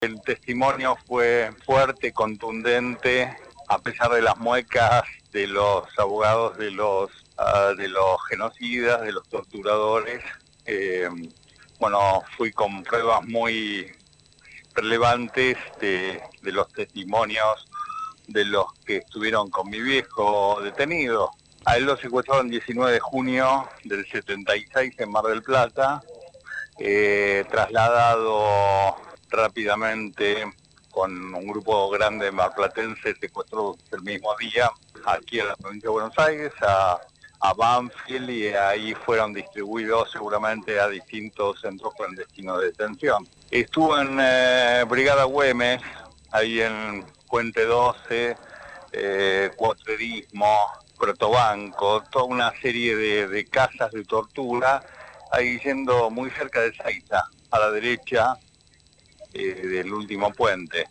El testimonio fue fuerte, contundente, a pesar de las muecas de los abogados de los, uh, de los genocidas, de los torturadores. Eh, bueno, fui con pruebas muy relevantes de, de los testimonios de los que estuvieron con mi viejo detenido. A él lo secuestraron el 19 de junio del 76 en Mar del Plata, eh, trasladado rápidamente con un grupo grande de marplatenses secuestró el mismo día aquí en la provincia de Buenos Aires, a, Banfield, y ahí fueron distribuidos seguramente a distintos centros clandestinos de detención. Estuvo en eh, Brigada Güemes, ahí en Puente 12, eh, Cuatrerismo, Protobanco, toda una serie de, de casas de tortura, ahí yendo muy cerca de Saiza, a la derecha, eh, del último puente.